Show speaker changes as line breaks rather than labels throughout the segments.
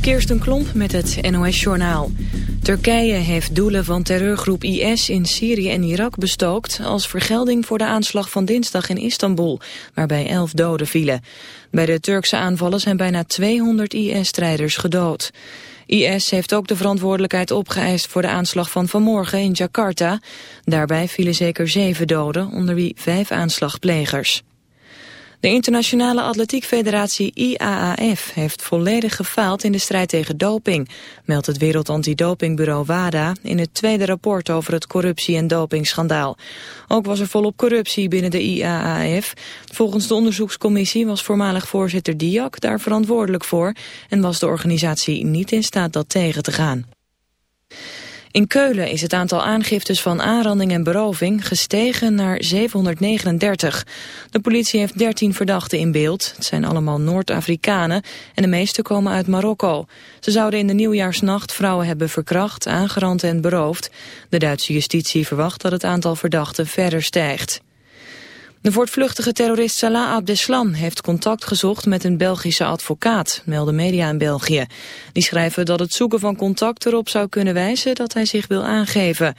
Kirsten Klomp met het NOS-journaal. Turkije heeft doelen van terreurgroep IS in Syrië en Irak bestookt... als vergelding voor de aanslag van dinsdag in Istanbul, waarbij elf doden vielen. Bij de Turkse aanvallen zijn bijna 200 IS-strijders gedood. IS heeft ook de verantwoordelijkheid opgeëist voor de aanslag van vanmorgen in Jakarta. Daarbij vielen zeker zeven doden, onder wie vijf aanslagplegers. De internationale atletiekfederatie IAAF heeft volledig gefaald in de strijd tegen doping, meldt het Wereld Antidopingbureau WADA in het tweede rapport over het corruptie- en dopingschandaal. Ook was er volop corruptie binnen de IAAF. Volgens de onderzoekscommissie was voormalig voorzitter Diak daar verantwoordelijk voor en was de organisatie niet in staat dat tegen te gaan. In Keulen is het aantal aangiftes van aanranding en beroving gestegen naar 739. De politie heeft 13 verdachten in beeld. Het zijn allemaal Noord-Afrikanen en de meeste komen uit Marokko. Ze zouden in de nieuwjaarsnacht vrouwen hebben verkracht, aangerand en beroofd. De Duitse justitie verwacht dat het aantal verdachten verder stijgt. De voortvluchtige terrorist Salah Abdeslam heeft contact gezocht met een Belgische advocaat, melden media in België. Die schrijven dat het zoeken van contact erop zou kunnen wijzen dat hij zich wil aangeven.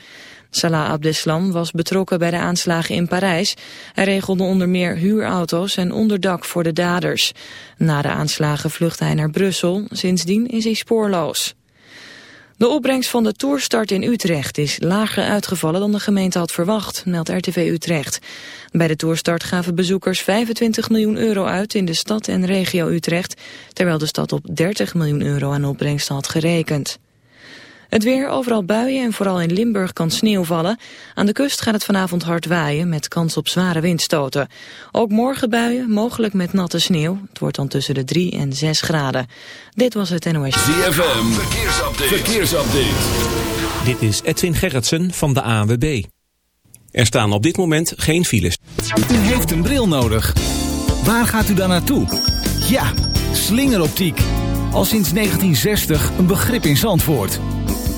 Salah Abdeslam was betrokken bij de aanslagen in Parijs. Hij regelde onder meer huurauto's en onderdak voor de daders. Na de aanslagen vluchtte hij naar Brussel. Sindsdien is hij spoorloos. De opbrengst van de toerstart in Utrecht is lager uitgevallen dan de gemeente had verwacht, meldt RTV Utrecht. Bij de toerstart gaven bezoekers 25 miljoen euro uit in de stad en regio Utrecht, terwijl de stad op 30 miljoen euro aan opbrengst had gerekend. Het weer, overal buien en vooral in Limburg kan sneeuw vallen. Aan de kust gaat het vanavond hard waaien met kans op zware windstoten. Ook morgen buien, mogelijk met natte sneeuw. Het wordt dan tussen de 3 en 6 graden. Dit was het NOS.
ZFM, verkeersupdate. verkeersupdate.
Dit is Edwin Gerritsen van de ANWB. Er staan op dit moment geen files.
U heeft een bril nodig. Waar gaat u dan naartoe? Ja, slingeroptiek. Al sinds 1960 een begrip in Zandvoort.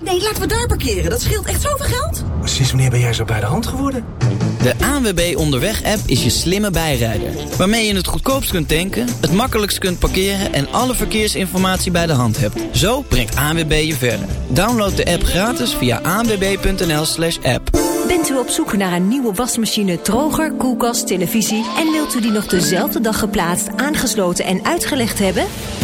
Nee, laten we daar parkeren. Dat scheelt echt zoveel geld.
Sinds wanneer ben jij zo bij de hand geworden?
De ANWB Onderweg-app is je slimme bijrijder. Waarmee je het goedkoopst kunt tanken, het makkelijkst kunt parkeren... en alle verkeersinformatie bij de hand hebt. Zo brengt ANWB je verder. Download de app gratis via anwb.nl slash app.
Bent u op zoek naar een nieuwe wasmachine, droger, koelkast, televisie... en wilt u die nog dezelfde dag geplaatst, aangesloten en uitgelegd hebben?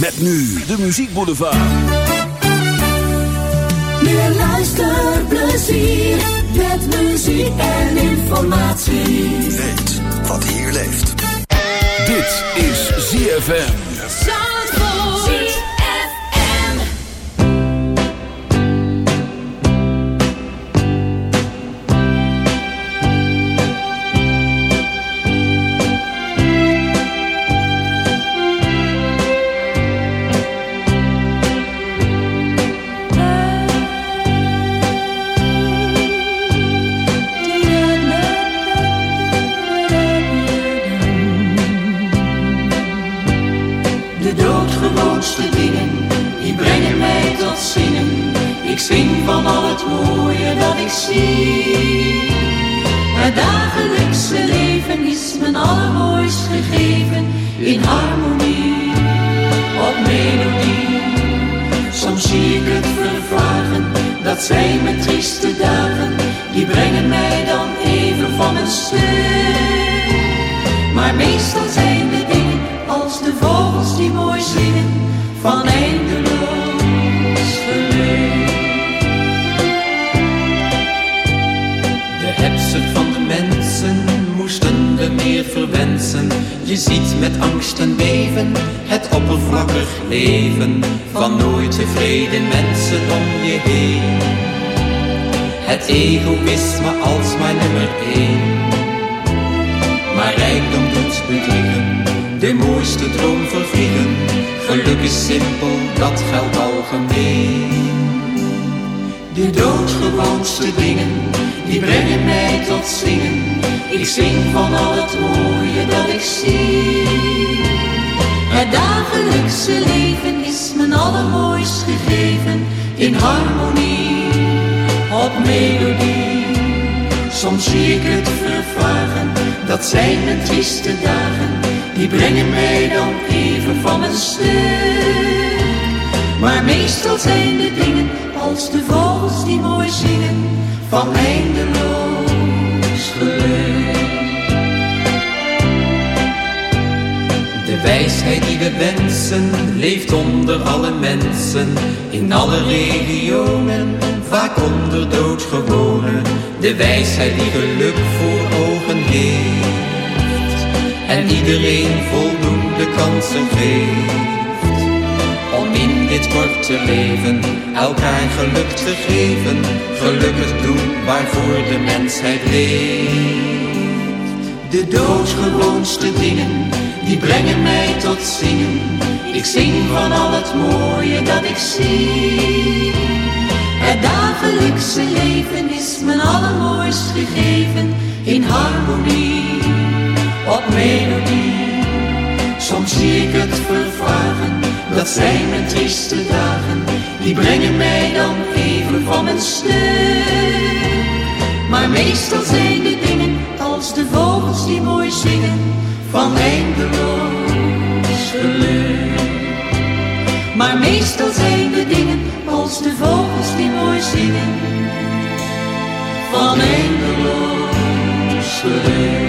Met nu de muziekboulevard.
Meer luisterplezier met muziek en informatie.
Weet wat hier leeft. Dit is ZFM.
Zie. Het dagelijkse leven is mijn allermooist gegeven in harmonie, op melodie. Soms zie ik het vervagen, dat zijn mijn trieste dagen, die brengen mij dan even van mijn stuk. Maar meestal zijn
verwensen. Je ziet met angst en beven het oppervlakkig leven van nooit tevreden mensen om je heen. Het egoïsme als mijn nummer één. Maar rijkdom doet bedriegen, de mooiste droom vervliegen. Geluk is simpel, dat geldt algemeen.
De doodgewoonste dingen, die brengen mij tot zingen. Ik zing van al het mooie dat ik zie. Het dagelijkse leven is mijn allermooist gegeven in harmonie, op melodie. Soms zie ik het vervagen, dat zijn mijn trieste dagen, die brengen mij dan even van mijn stuk. Maar meestal zijn de dingen als de vogels die mooi zingen van eindeloos
wijsheid die we wensen leeft onder alle mensen, in alle regionen, vaak onder doodgewonen. De wijsheid die geluk voor ogen heeft en iedereen voldoende kansen geeft. Om in dit korte leven elkaar geluk te geven, gelukkig doen waarvoor de mensheid leeft.
De doodgewoonste dingen, die brengen mij tot zingen. Ik zing van al het mooie dat ik zie. Het dagelijkse leven is mijn allermooist gegeven in harmonie, op melodie. Soms zie ik het vervagen, dat zijn mijn trieste dagen, die brengen mij dan even van mijn stuk. Maar meestal zijn de dingen als de vogels die mooi zingen van eindeloos geluk. Maar meestal zijn de dingen als de vogels die mooi zingen van eindeloos geluk.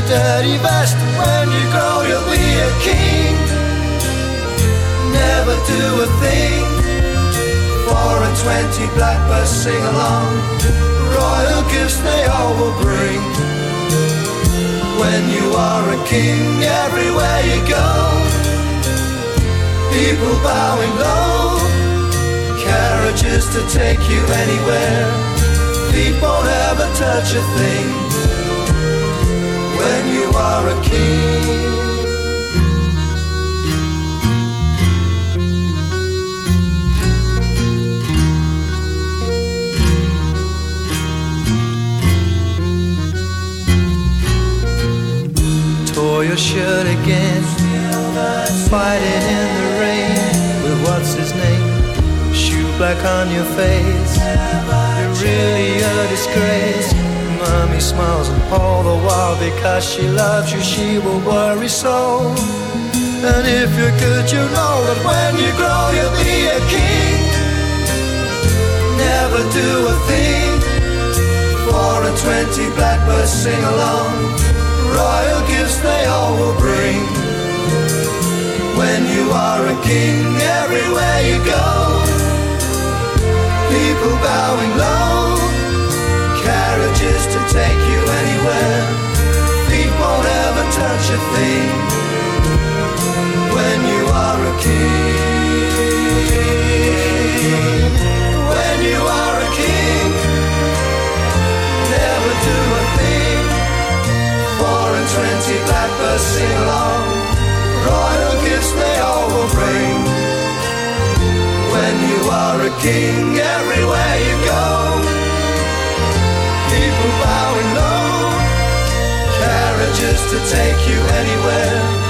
Your dirty vest, when you grow you'll be a king. Never do a thing, four and twenty blackbirds sing along royal gifts they all will bring. When you are a king, everywhere you go, people bowing low, carriages to take you anywhere. Feet won't ever touch a thing. When you are a king. tore your shirt again. Fighting in the rain with what's his name? Shoe black on your face. You're really a disgrace. Mommy smiles and all the while because she loves you, she will worry so. And if you're good, you know that when you grow, you'll be a king. Never do a thing
Four and twenty blackbirds sing along. Royal gifts they all will bring. When you are a king, everywhere you go, people bowing low, take you anywhere. Feet won't ever touch a thing when you are a king. When you are a king, never do a thing. Four and twenty blackbirds sing along. Royal gifts they all will bring. When you are a king, everywhere you go, carriages to take you anywhere.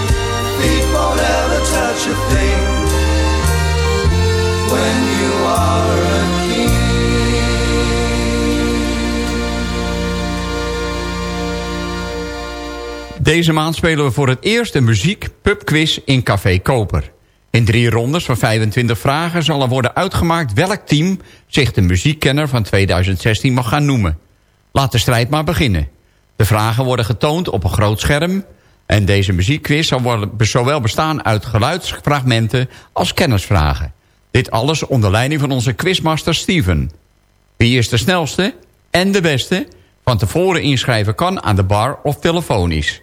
Touch thing. When you are a
Deze maand spelen we voor het eerst een muziek pubquiz in Café Koper. In drie rondes van 25 vragen zal er worden uitgemaakt welk team zich de muziekkenner van 2016 mag gaan noemen. Laat de strijd maar beginnen. De vragen worden getoond op een groot scherm en deze muziekquiz zal zowel bestaan uit geluidsfragmenten als kennisvragen. Dit alles onder leiding van onze quizmaster Steven. Wie is de snelste en de beste? Van tevoren inschrijven kan aan de bar of telefonisch.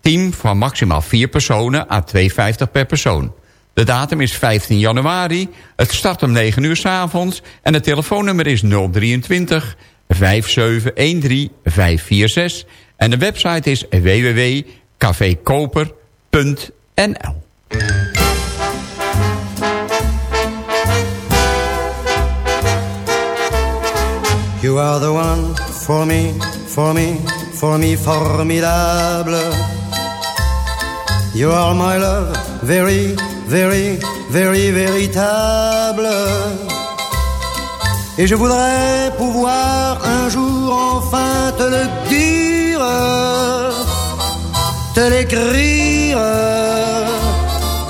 Team van maximaal 4 personen aan 2,50 per persoon. De datum is 15 januari. Het start om 9 uur s avonds. En het telefoonnummer is 023 5713 546. En de website is www.cafekoper.nl
You are the one for me, for me, for me, formidable. You are my love, very, very, very véritable. Et je voudrais pouvoir un jour enfin te le dire, te l'écrire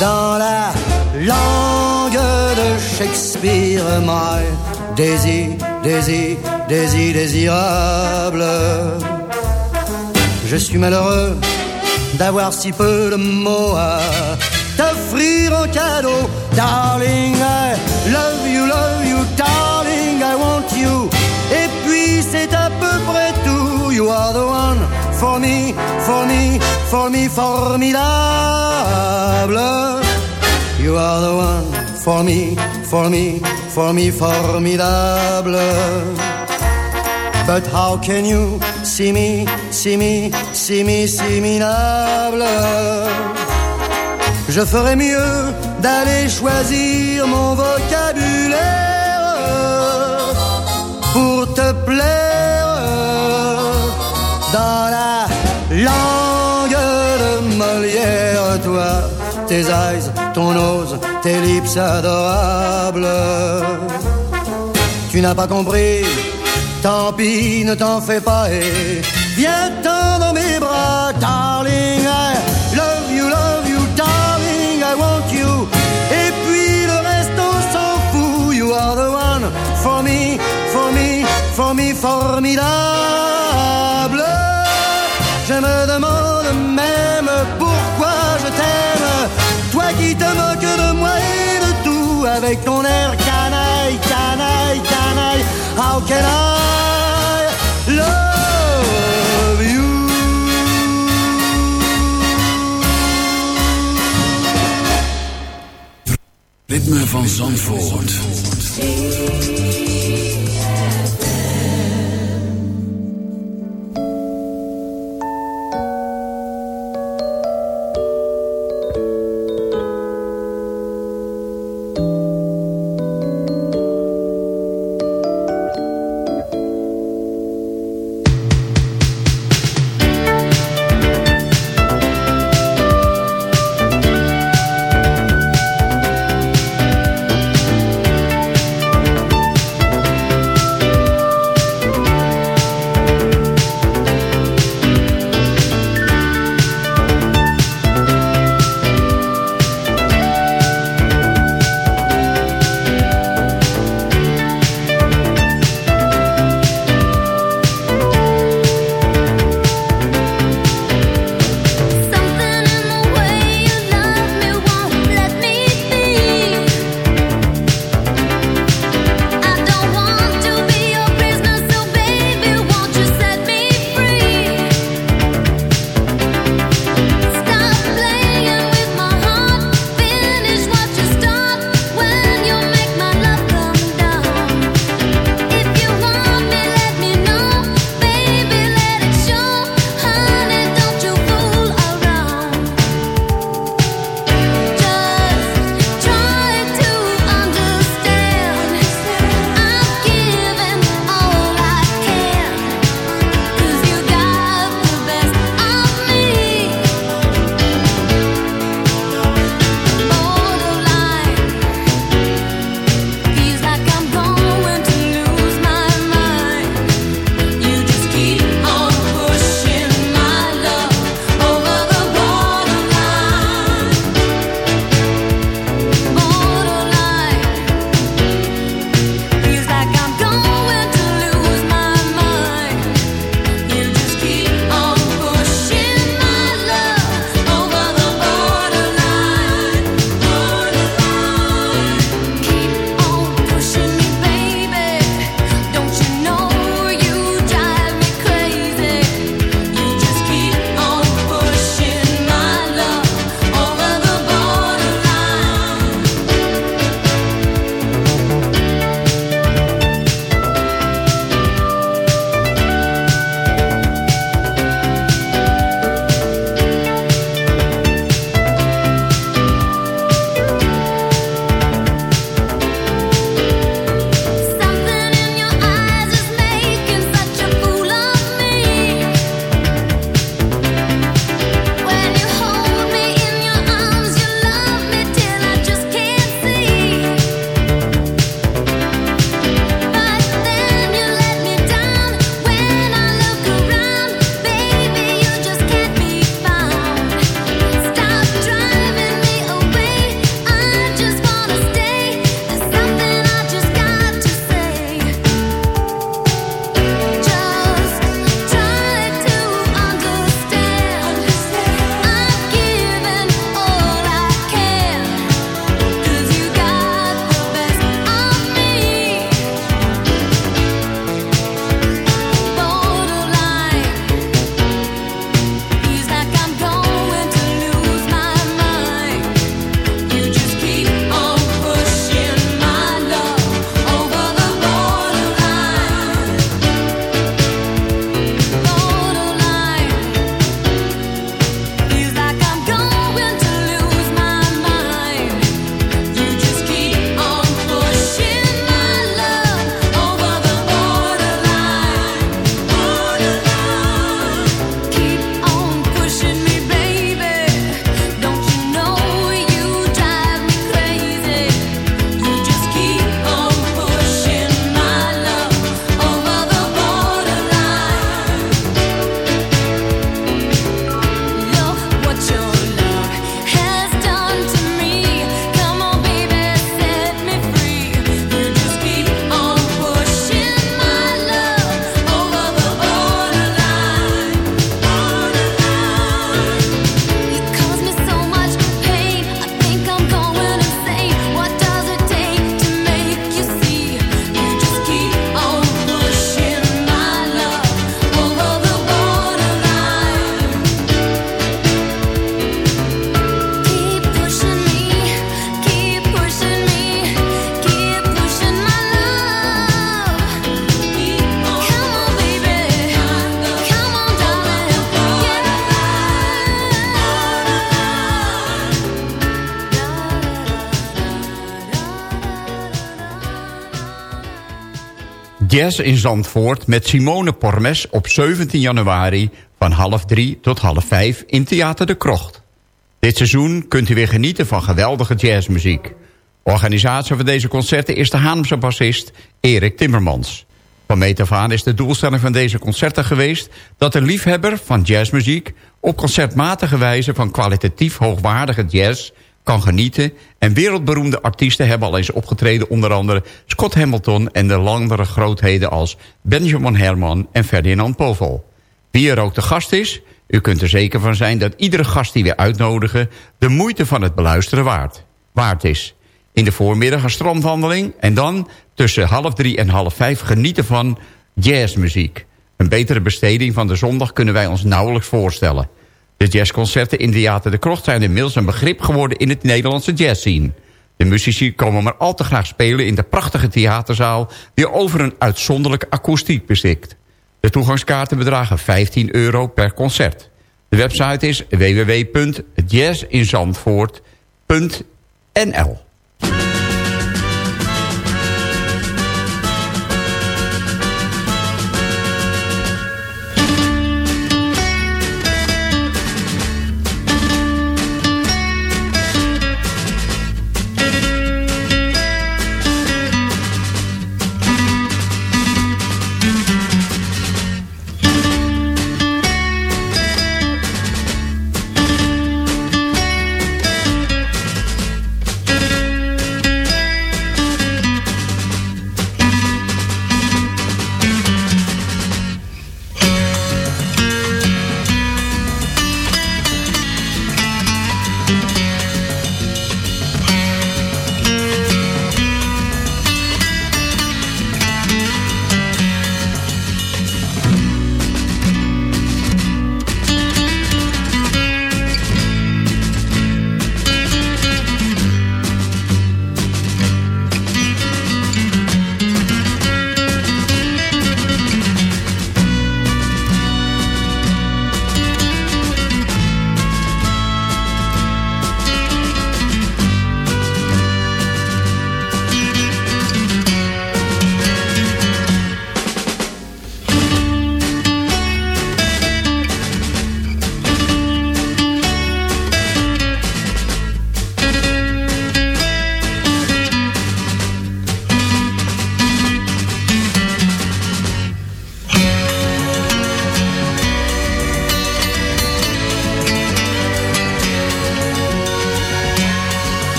dans la langue de Shakespeare, my Daisy, Daisy, Daisy désirable. Je suis malheureux d'avoir si peu de mots à t'offrir en cadeau. Darling, I love you, love you, darling, Et puis c'est à peu près tout. You are the one for me, for me, for me, formidable. You are the one for me, for me, for me, formidable. But how can you see me, see me, see me, see me Je ferais mieux d'aller choisir mon vocabulaire tes eyes, ton nose, tes lips adorables. Tu n'as pas compris Tant pis, ne t'en fais pas et viens-t'en dans mes bras, darling. I love you, love you, darling. I want you. Et puis le reste, on s'en fout. You are the one for me, for me, for me, formidable. Avec ton air canaille, canaille, canaille. How can I love you?
Ritme van Zandvoort.
Jazz in Zandvoort met Simone Pormes op 17 januari... van half drie tot half vijf in Theater de Krocht. Dit seizoen kunt u weer genieten van geweldige jazzmuziek. Organisator van deze concerten is de Haarlemse bassist Erik Timmermans. Van meet is de doelstelling van deze concerten geweest... dat een liefhebber van jazzmuziek op concertmatige wijze... van kwalitatief hoogwaardige jazz kan genieten... en wereldberoemde artiesten hebben al eens opgetreden... onder andere Scott Hamilton en de langere grootheden als Benjamin Herman en Ferdinand Povel. Wie er ook de gast is, u kunt er zeker van zijn... dat iedere gast die we uitnodigen de moeite van het beluisteren waard, waard is... In de voormiddag een strandwandeling en dan tussen half drie en half vijf genieten van jazzmuziek. Een betere besteding van de zondag kunnen wij ons nauwelijks voorstellen. De jazzconcerten in Theater de Krocht zijn inmiddels een begrip geworden in het Nederlandse jazzscene. De muzici komen maar al te graag spelen in de prachtige theaterzaal... die over een uitzonderlijke akoestiek beschikt. De toegangskaarten bedragen 15 euro per concert. De website is www.jazzinzandvoort.nl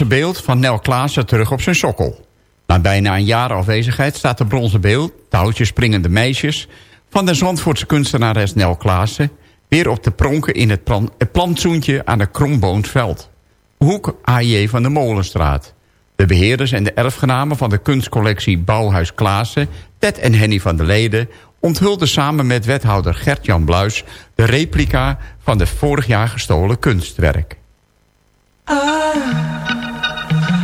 bronzen beeld van Nel Klaassen terug op zijn sokkel. Na bijna een jaar afwezigheid staat de bronzen beeld... touwtjes springende meisjes... van de Zandvoortse kunstenares Nel Klaassen... weer op te pronken in het, plan, het plantsoentje aan de Kromboonsveld. Hoek AJ van de Molenstraat. De beheerders en de erfgenamen van de kunstcollectie Bouwhuis Klaassen... Ted en Henny van der Leden onthulden samen met wethouder Gert-Jan Bluis... de replica van de vorig jaar gestolen kunstwerk.
I,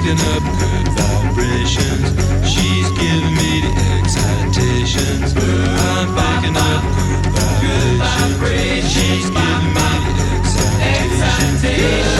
Picking up good vibrations. She's giving me the excitations. I'm picking up good vibrations. She's giving me the excitations.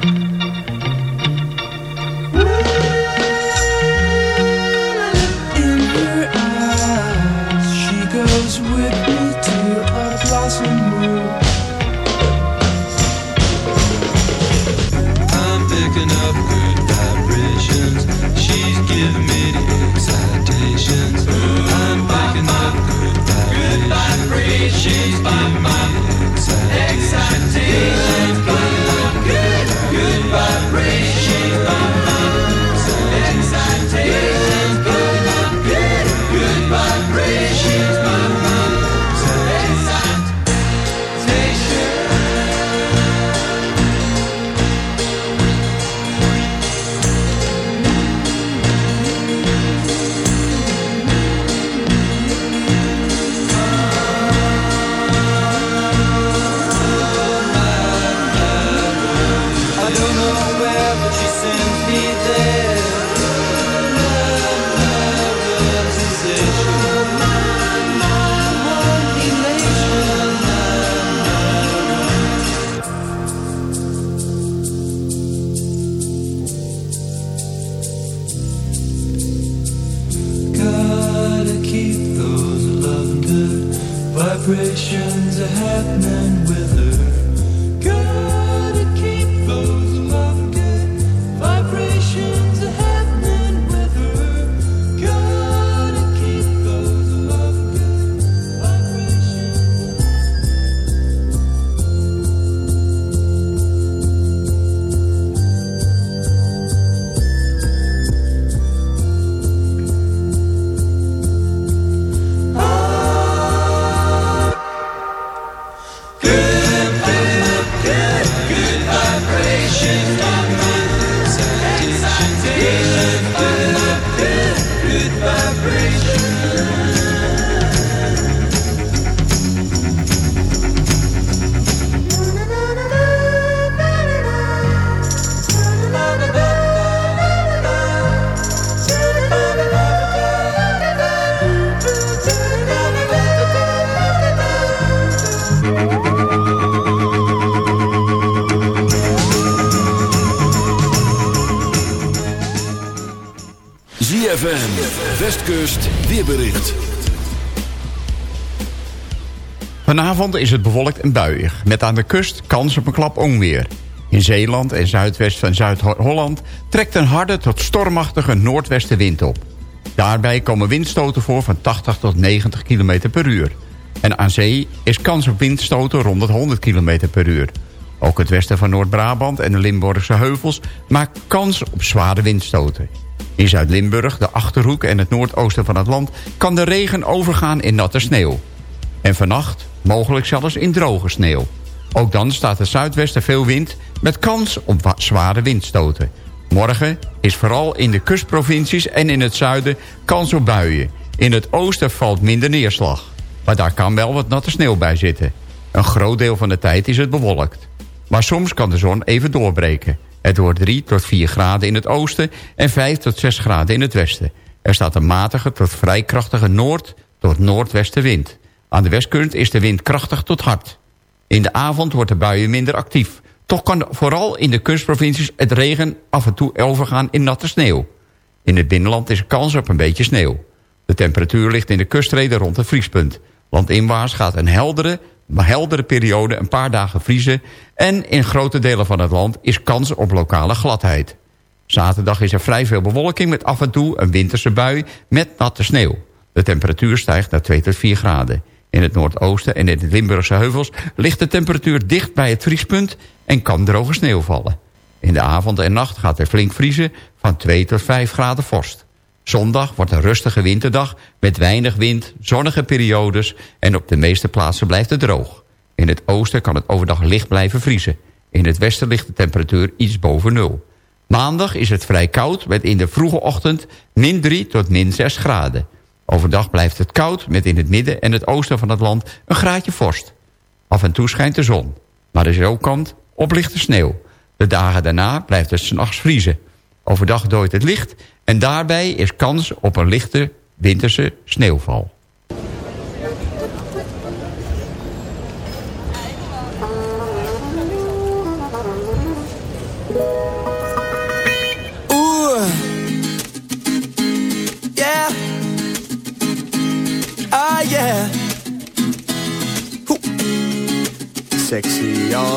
Vibrations are happening
is het bewolkt en buiig, met aan de kust kans op een klap onweer. In Zeeland en zuidwest van Zuid-Holland trekt een harde tot stormachtige noordwestenwind op. Daarbij komen windstoten voor van 80 tot 90 km per uur. En aan zee is kans op windstoten rond het 100 km per uur. Ook het westen van Noord-Brabant en de Limburgse heuvels maakt kans op zware windstoten. In Zuid-Limburg, de Achterhoek en het noordoosten van het land... kan de regen overgaan in natte sneeuw. En vannacht mogelijk zelfs in droge sneeuw. Ook dan staat het zuidwesten veel wind met kans op wa- zware windstoten. Morgen is vooral in de kustprovincies en in het zuiden kans op buien. In het oosten valt minder neerslag. Maar daar kan wel wat natte sneeuw bij zitten. Een groot deel van de tijd is het bewolkt. Maar soms kan de zon even doorbreken. Het wordt 3 tot 4 graden in het oosten en 5 tot 6 graden in het westen. Er staat een matige tot vrij krachtige noord- tot noordwestenwind. Aan de westkust is de wind krachtig tot hard. In de avond wordt de buien minder actief. Toch kan vooral in de kustprovincies het regen af en toe overgaan in natte sneeuw. In het binnenland is er kans op een beetje sneeuw. De temperatuur ligt in de kuststreken rond het vriespunt. Landinwaarts gaat een heldere, heldere periode een paar dagen vriezen... en in grote delen van het land is kans op lokale gladheid. Zaterdag is er vrij veel bewolking met af en toe een winterse bui met natte sneeuw. De temperatuur stijgt naar 2 tot 4 graden. In het noordoosten en in de Limburgse heuvels ligt de temperatuur dicht bij het vriespunt en kan droge sneeuw vallen. In de avond en nacht gaat er flink vriezen van 2 tot 5 graden vorst. Zondag wordt een rustige winterdag met weinig wind, zonnige periodes... en op de meeste plaatsen blijft het droog. In het oosten kan het overdag licht blijven vriezen. In het westen ligt de temperatuur iets boven nul. Maandag is het vrij koud met in de vroege ochtend min 3 tot min 6 graden. Overdag blijft het koud met in het midden en het oosten van het land een graadje vorst. Af en toe schijnt de zon, maar er is ook kant op lichte sneeuw. De dagen daarna blijft het s'nachts vriezen. Overdag dooit het licht en daarbij is kans op een lichte winterse sneeuwval.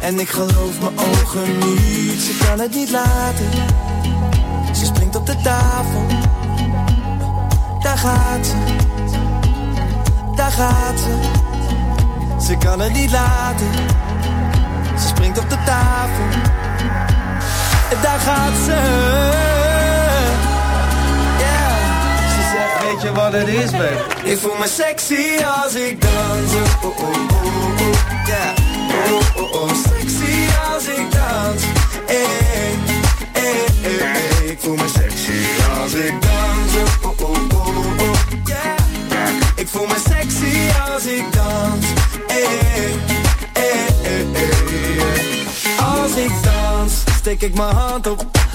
En ik geloof mijn ogen niet. Ze kan het niet laten. Ze springt op de tafel. Daar gaat ze. Daar gaat ze. Ze kan het niet laten. Ze springt op de tafel. Daar gaat ze. Yeah. Weet je wat het is, babe? Ik voel me sexy als ik dans. Oh, oh, oh, oh. Yeah. Oh, oh. Sexy als ik dans. Hey, hey, hey, hey. Ik voel me sexy als ik dans. Oh, oh, oh. Ik voel me sexy als ik dans. Hey, hey, hey. Als ik dans, steek ik mijn hand op.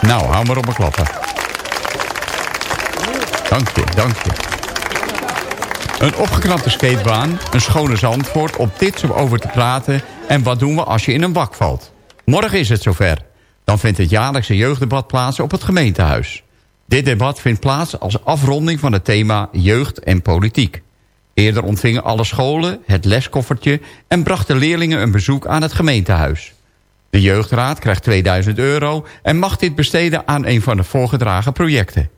Nou, hou maar op mijn klappen. Dank je, dank je. Een opgeknapte skatebaan, een schone Zandvoort... op dit om over te praten... en wat doen we als je in een bak valt? Morgen is het zover. Dan vindt het jaarlijkse jeugddebat plaats op het gemeentehuis. Dit debat vindt plaats als afronding van het thema jeugd en politiek. Eerder ontvingen alle scholen het leskoffertje... en brachten leerlingen een bezoek aan het gemeentehuis. De jeugdraad krijgt 2000 euro en mag dit besteden aan een van de voorgedragen projecten.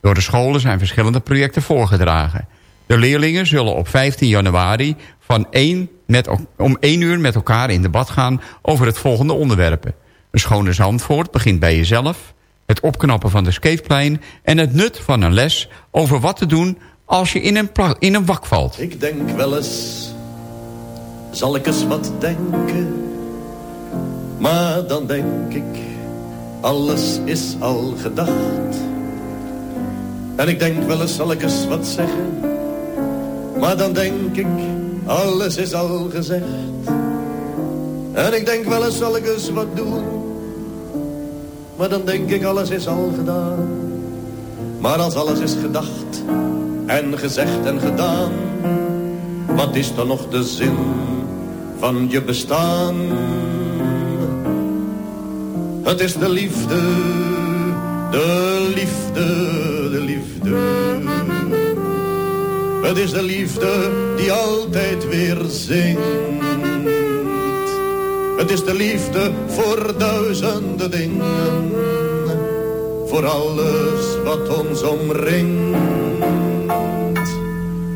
Door de scholen zijn verschillende projecten voorgedragen. De leerlingen zullen op 15 januari van 1 met, om 1 uur met elkaar in debat gaan over het volgende onderwerpen. Een schone Zandvoort begint bij jezelf, het opknappen van de skateplein... en het nut van een les over wat te doen als je in een, in een wak valt.
Ik denk wel eens, zal ik eens wat denken... maar dan denk ik, alles is al gedacht... En ik denk wel eens, zal ik eens wat zeggen maar dan denk ik, alles is al gezegd. En ik denk wel eens zal ik eens wat doen. Maar dan denk ik, alles is al gedaan. Maar als alles is gedacht en gezegd en gedaan. Wat is dan nog de zin van je bestaan? Het is de liefde, de liefde, de liefde. Het is de liefde die altijd weer zingt. Het is de liefde voor duizenden dingen. Voor alles wat ons omringt.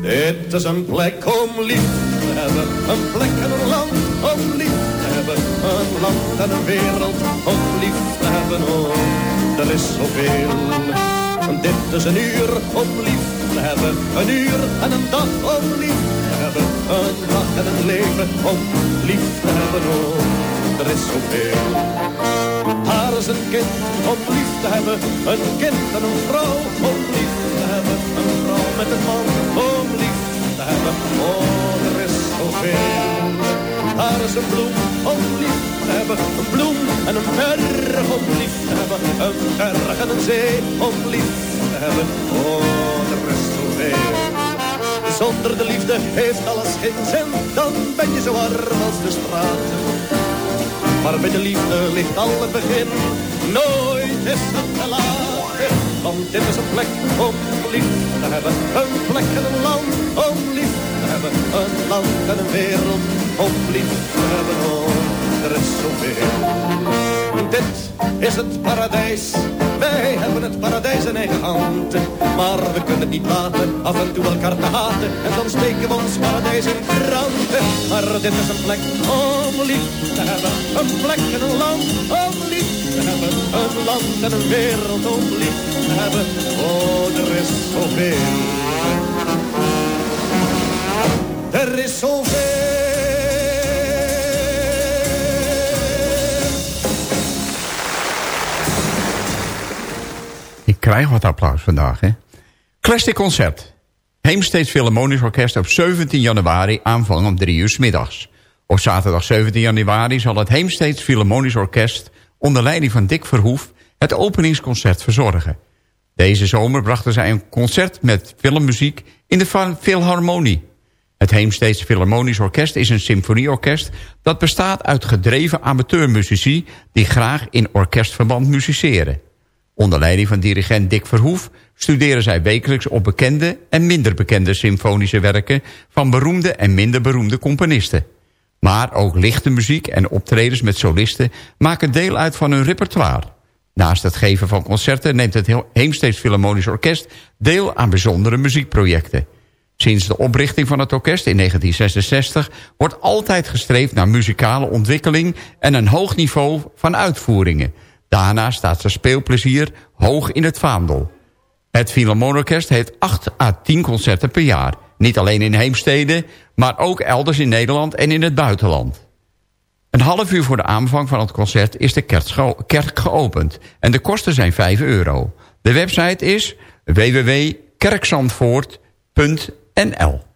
Dit is een plek om lief te hebben. Een plek en een land om lief te hebben. Een land en een wereld om lief te hebben. Oh, er is zoveel. Dit is een uur om lief te hebben. Een uur en een dag om lief te hebben. Een dag en een leven om lief te hebben. Oh, er is zoveel. Haar is een kind om lief te hebben. Een kind en een vrouw om lief te hebben. Een vrouw met een man om lief te hebben. Oh, er is zoveel. Haar is een bloem om lief te hebben. Een bloem en een berg om lief te hebben. Een berg en een zee om lief te hebben. Oh, er is zoveel. Zonder de liefde heeft alles geen zin. Dan ben je zo arm als de straat. Maar bij de liefde ligt al het begin. Nooit is het te laat. Want dit is een plek om lief te hebben. Een plek en een land om lief te hebben. Een land en een wereld om lief te hebben. Er is zoveel. Dit is het paradijs. Wij hebben het paradijs in eigen hand. Maar we kunnen niet laten af en toe elkaar te haten. En dan steken we ons paradijs in brand. Maar dit is een plek om lief te hebben. Een plek en een land om lief te hebben. Een land en een wereld om lief te hebben. Oh, er is zoveel. Er is zoveel.
Krijg wat applaus vandaag, hè? Classic Concert. Heemsteeds Philharmonisch Orkest op 17 januari aanvang om 3 uur middags. Op zaterdag 17 januari zal het Heemsteeds Philharmonisch Orkest... onder leiding van Dick Verhoef het openingsconcert verzorgen. Deze zomer brachten zij een concert met filmmuziek in de Philharmonie. Het Heemsteeds Philharmonisch Orkest is een symfonieorkest... dat bestaat uit gedreven amateurmuzici... die graag in orkestverband musiceren. Onder leiding van dirigent Dick Verhoef studeren zij wekelijks op bekende en minder bekende symfonische werken van beroemde en minder beroemde componisten. Maar ook lichte muziek en optredens met solisten maken deel uit van hun repertoire. Naast het geven van concerten neemt het Heemsteeds Philharmonisch Orkest deel aan bijzondere muziekprojecten. Sinds de oprichting van het orkest in 1966 wordt altijd gestreefd naar muzikale ontwikkeling en een hoog niveau van uitvoeringen. Daarna staat zijn speelplezier hoog in het vaandel. Het Philharmonorkest heeft 8 à 10 concerten per jaar. Niet alleen in Heemstede, maar ook elders in Nederland en in het buitenland. Een half uur voor de aanvang van het concert is de kerk geopend. En de kosten zijn 5 euro. De website is www.kerkzandvoort.nl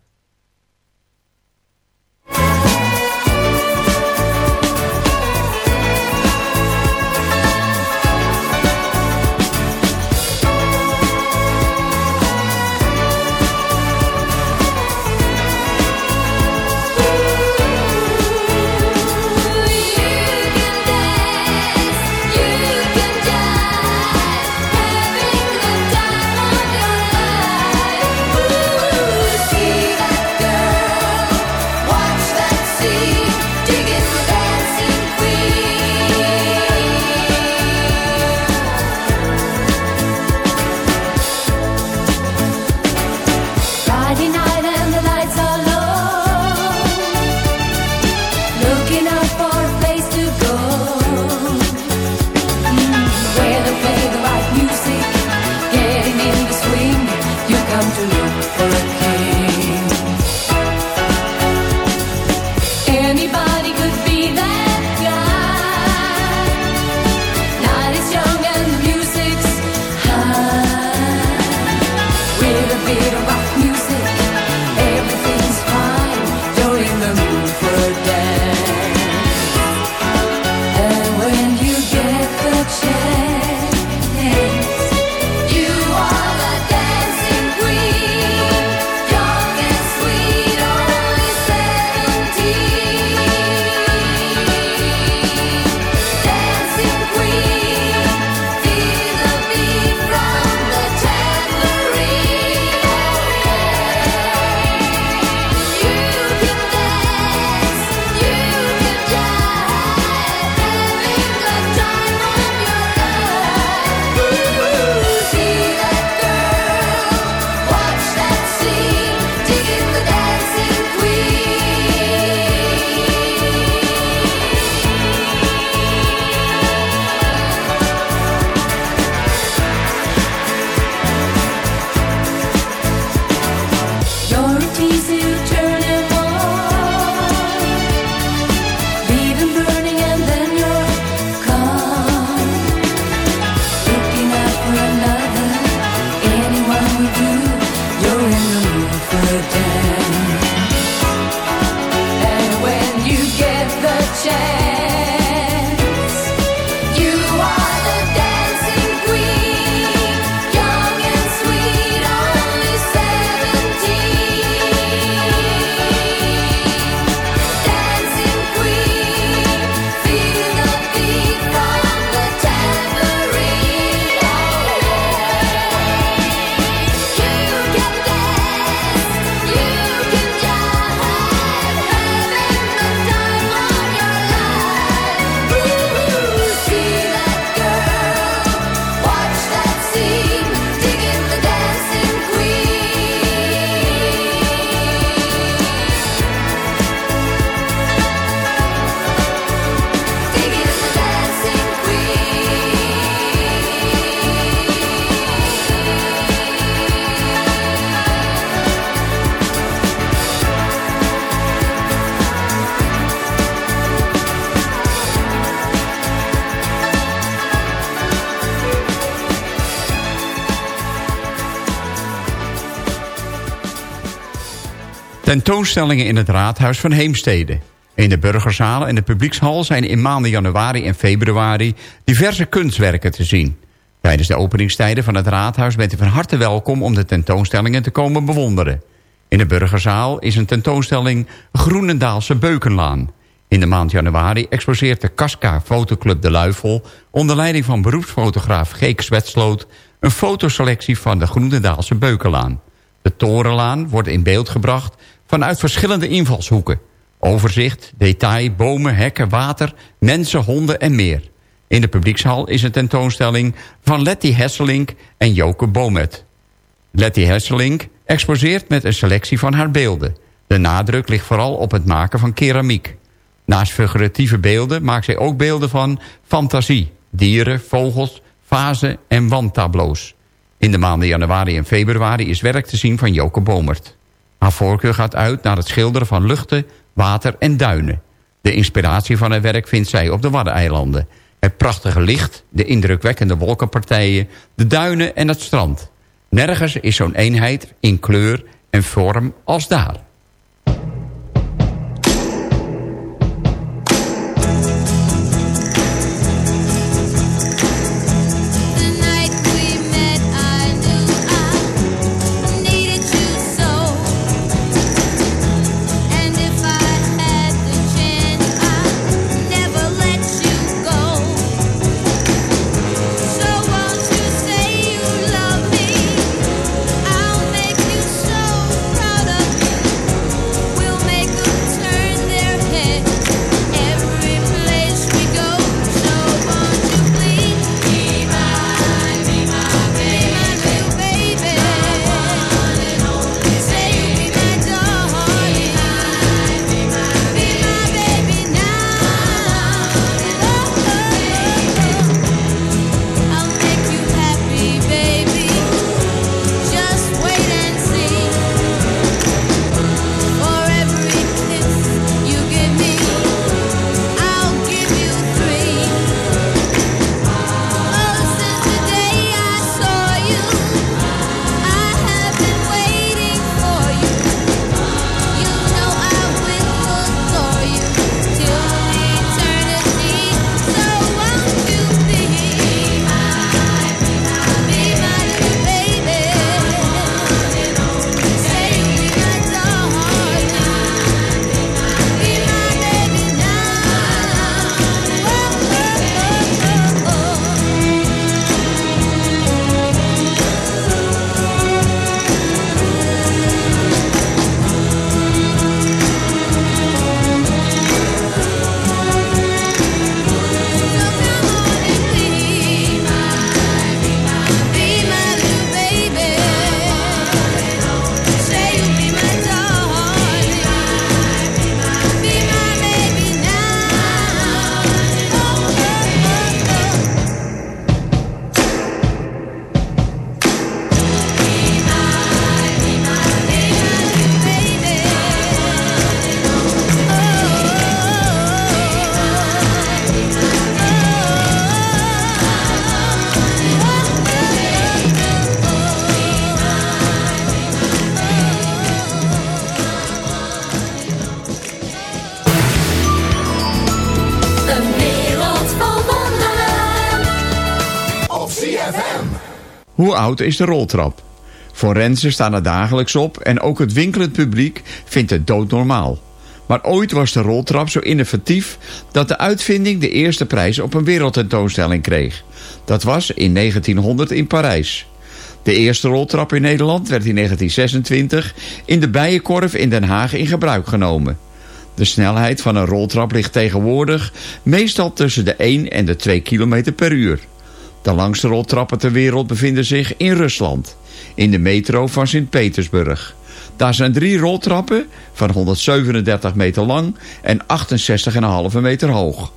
Tentoonstellingen in het Raadhuis van Heemstede. In de Burgerzaal en de Publiekshal zijn in maanden januari en februari diverse kunstwerken te zien. Tijdens de openingstijden van het Raadhuis bent u van harte welkom om de tentoonstellingen te komen bewonderen. In de Burgerzaal is een tentoonstelling Groenendaalse Beukenlaan. In de maand januari exposeert de Casca Fotoclub De Luifel... onder leiding van beroepsfotograaf Geek Zwetsloot... een fotoselectie van de Groenendaalse Beukenlaan. De Torenlaan wordt in beeld gebracht vanuit verschillende invalshoeken. Overzicht, detail, bomen, hekken, water, mensen, honden en meer. In de publiekshal is een tentoonstelling van Letty Hesselink en Joke Bomet. Letty Hesselink exposeert met een selectie van haar beelden. De nadruk ligt vooral op het maken van keramiek. Naast figuratieve beelden maakt zij ook beelden van fantasie, dieren, vogels, vazen en wandtableaus. In de maanden januari en februari is werk te zien van Joke Bomert. Haar voorkeur gaat uit naar het schilderen van luchten, water en duinen. De inspiratie van haar werk vindt zij op de Waddeneilanden. Het prachtige licht, de indrukwekkende wolkenpartijen, de duinen en het strand. Nergens is zo'n eenheid in kleur en vorm als daar. Oud is de roltrap? Forensen staan er dagelijks op en ook het winkelend publiek vindt het doodnormaal. Maar ooit was de roltrap zo innovatief dat de uitvinding de eerste prijs op een wereldtentoonstelling kreeg. Dat was in 1900 in Parijs. De eerste roltrap in Nederland werd in 1926 in de Bijenkorf in Den Haag in gebruik genomen. De snelheid van een roltrap ligt tegenwoordig meestal tussen de 1 en de 2 km per uur. De langste roltrappen ter wereld bevinden zich in Rusland, in de metro van Sint-Petersburg. Daar zijn drie roltrappen van 137 meter lang en 68,5 meter hoog.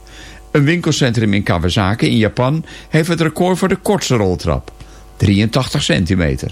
Een winkelcentrum in Kawasaki in Japan heeft het record voor de kortste roltrap. 83 centimeter.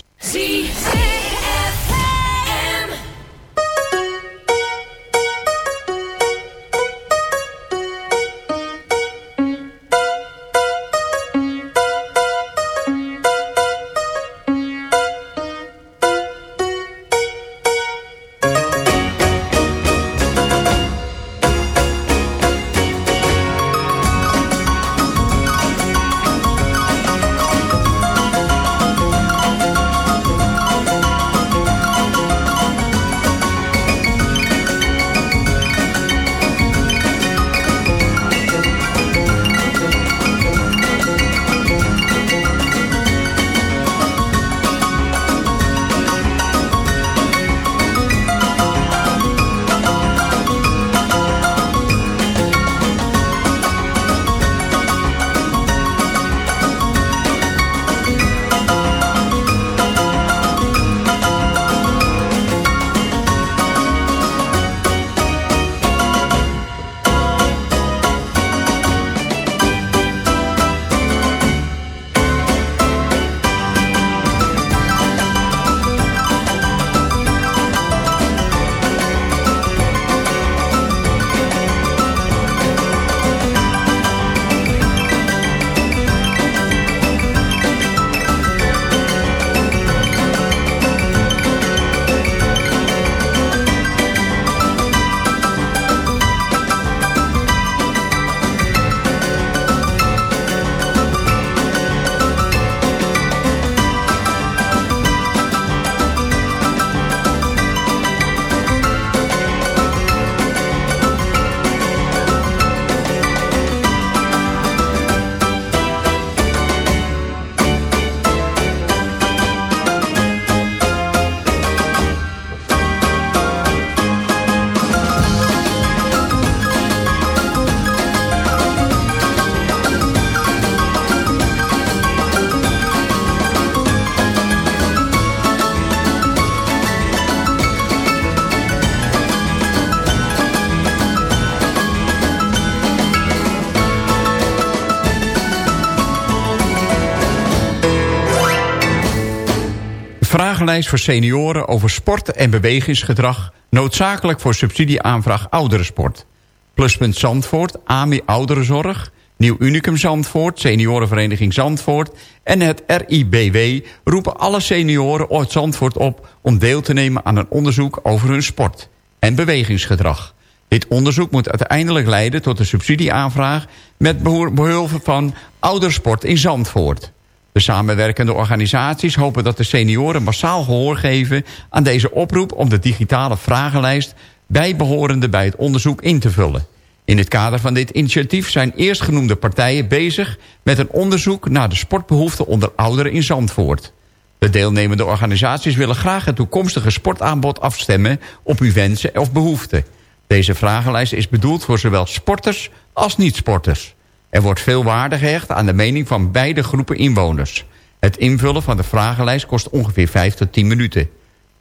Vragenlijst voor senioren over sport en bewegingsgedrag... noodzakelijk voor subsidieaanvraag ouderensport. Pluspunt Zandvoort, AMI Ouderenzorg... Nieuw Unicum Zandvoort, Seniorenvereniging Zandvoort... en het RIBW roepen alle senioren uit Zandvoort op... om deel te nemen aan een onderzoek over hun sport en bewegingsgedrag. Dit onderzoek moet uiteindelijk leiden tot een subsidieaanvraag... met behulp van oudersport in Zandvoort. De samenwerkende organisaties hopen dat de senioren massaal gehoor geven... aan deze oproep om de digitale vragenlijst... bijbehorende bij het onderzoek in te vullen. In het kader van dit initiatief zijn eerstgenoemde partijen bezig... met een onderzoek naar de sportbehoeften onder ouderen in Zandvoort. De deelnemende organisaties willen graag het toekomstige sportaanbod afstemmen... op uw wensen of behoeften. Deze vragenlijst is bedoeld voor zowel sporters als niet-sporters. Er wordt veel waarde gehecht aan de mening van beide groepen inwoners. Het invullen van de vragenlijst kost ongeveer 5 tot 10 minuten.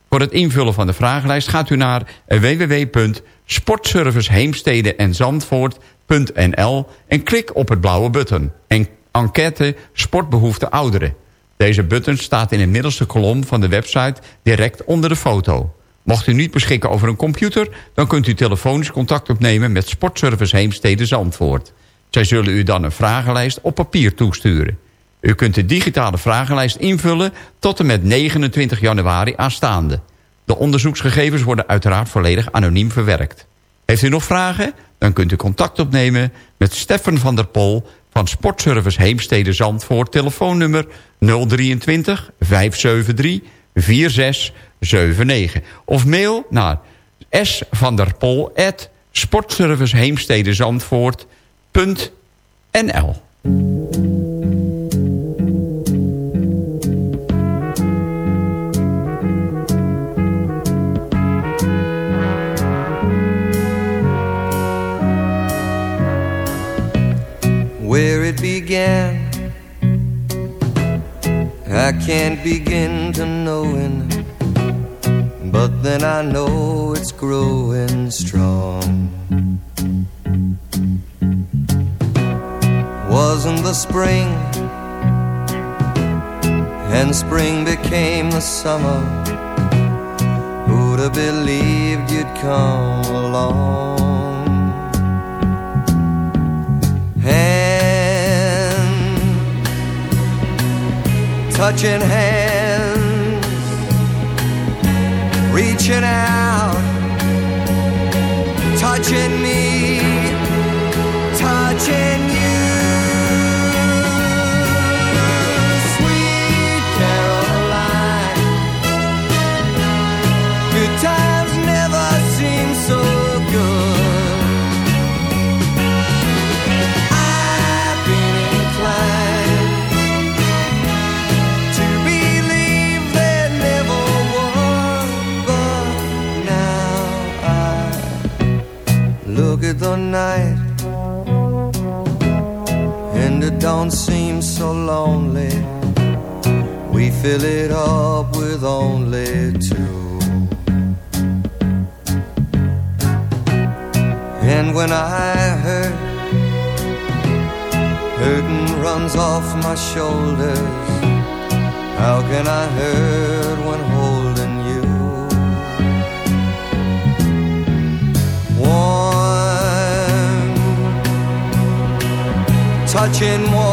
Voor het invullen van de vragenlijst gaat u naar www.sportserviceheemstede en klik op het blauwe button. En enquête sportbehoefte ouderen. Deze button staat in de middelste kolom van de website direct onder de foto. Mocht u niet beschikken over een computer... dan kunt u telefonisch contact opnemen met Sportservice Heemstede Zandvoort. Zij zullen u dan een vragenlijst op papier toesturen. U kunt de digitale vragenlijst invullen tot en met 29 januari aanstaande. De onderzoeksgegevens worden uiteraard volledig anoniem verwerkt. Heeft u nog vragen? Dan kunt u contact opnemen met Steffen van der Pol... van Sportservice Heemstede Zandvoort, telefoonnummer 023 573 4679. Of mail naar at sportserviceheemstedenzandvoort.nl
Where it began I can't begin to knowing, but then I know it's growing strong. Wasn't the spring, and spring became the summer. Who'd have believed you'd come along? touching hands, reaching out, touching me, touching shoulders. How can I hurt when holding you? One touching warm,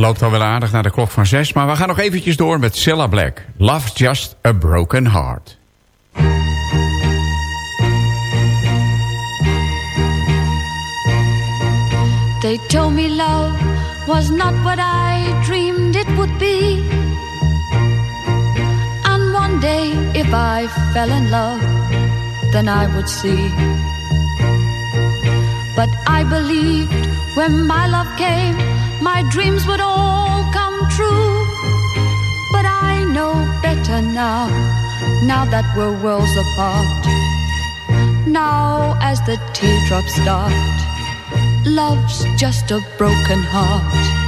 loopt al wel aardig naar de klok van 6, maar we gaan nog eventjes door met Cilla Black. Love's Just a Broken Heart.
They told me love was not what I dreamed it would be. And one day, if I fell in love, then I would see. But I believed when my love came, my dreams would all come true. But I know better now, now that we're worlds apart. Now, as the teardrops start love's just a broken heart.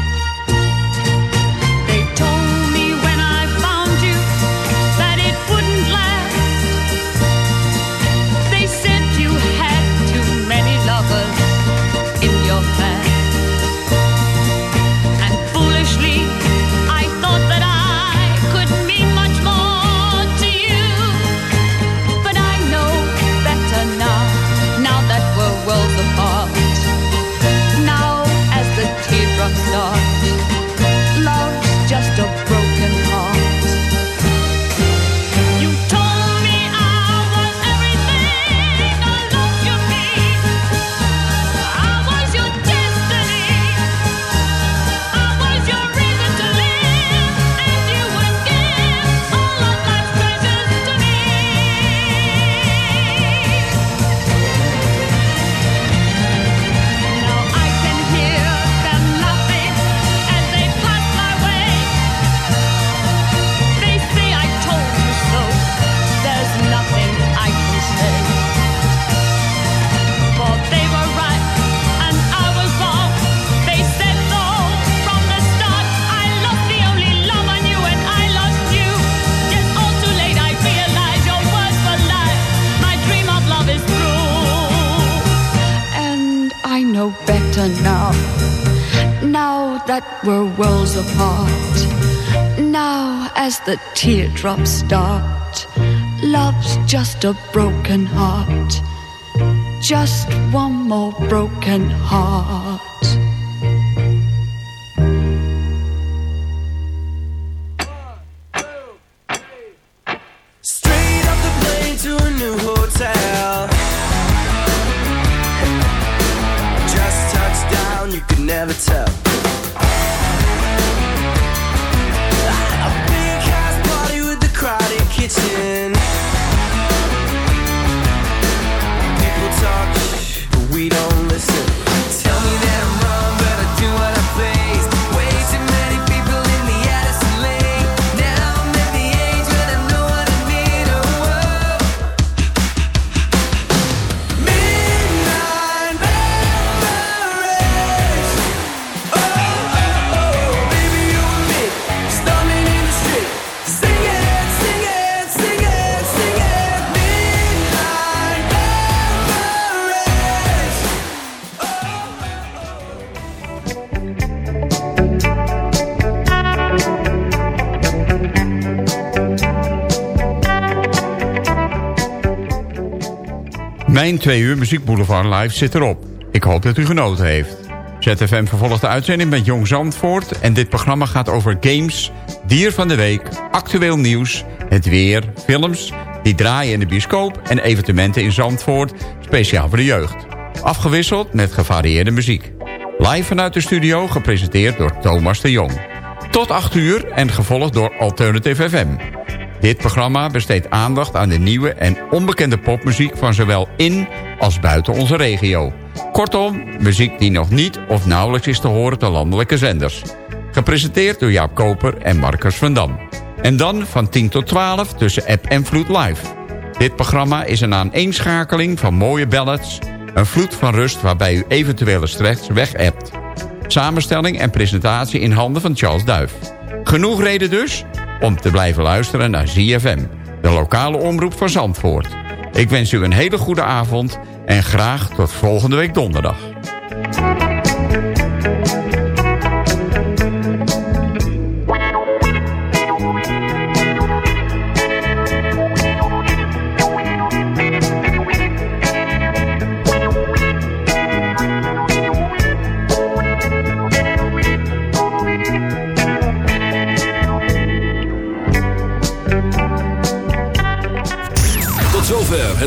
The teardrops start. Love's just a broken heart. Just one more broken heart.
Mijn twee uur Muziek Boulevard Live zit erop. Ik hoop dat u genoten heeft. ZFM vervolgt de uitzending met Jong Zandvoort... en dit programma gaat over games, dier van de week, actueel nieuws... het weer, films, die draaien in de bioscoop... en evenementen in Zandvoort, speciaal voor de jeugd. Afgewisseld met gevarieerde muziek. Live vanuit de studio, gepresenteerd door Thomas de Jong. Tot 8 uur en gevolgd door Alternative FM. Dit programma besteedt aandacht aan de nieuwe en onbekende popmuziek... van zowel in als buiten onze regio. Kortom, muziek die nog niet of nauwelijks is te horen te landelijke zenders. Gepresenteerd door Jaap Koper en Marcus van Dam. En dan van 10 tot 12 tussen App en Vloed Live. Dit programma is een aaneenschakeling van mooie ballads... een vloed van rust waarbij u eventuele stress weg hebt. Samenstelling en presentatie in handen van Charles Duif. Genoeg reden dus om te blijven luisteren naar ZFM, de lokale omroep van Zandvoort. Ik wens u een hele goede avond en graag tot volgende week donderdag.